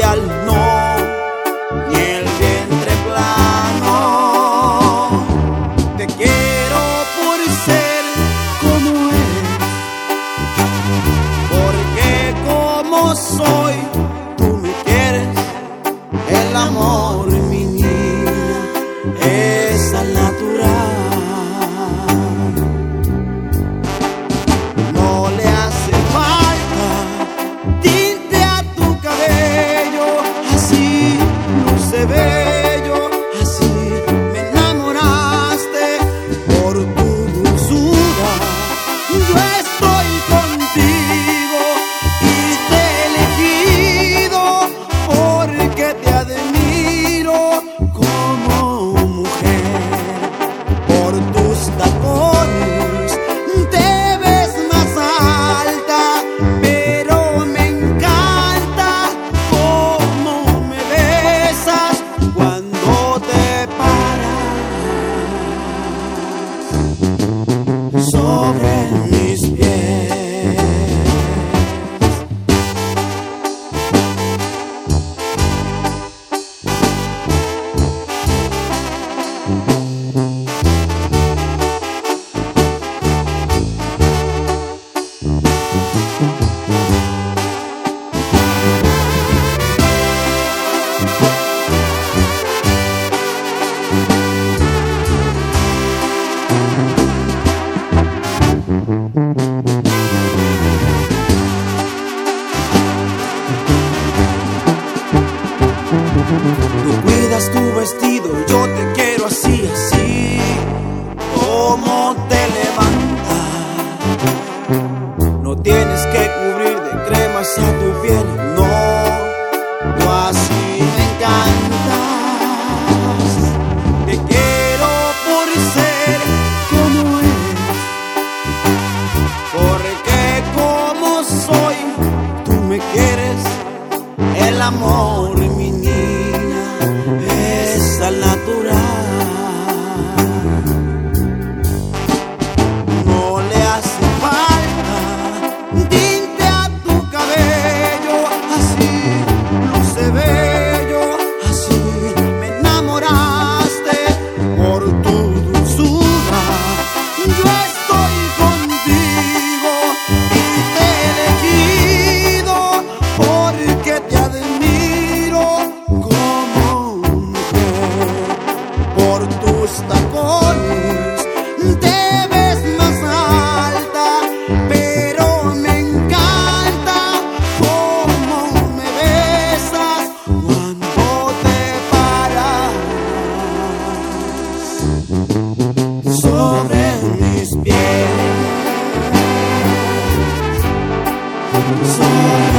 no, ni el vientre plano. Te quiero por ser como eres, porque como soy. cómo te levantas. No tienes que cubrir de cremas a tu piel, no, tú así me encantas. Te quiero por ser como eres, porque como soy, tú me quieres el amor. Say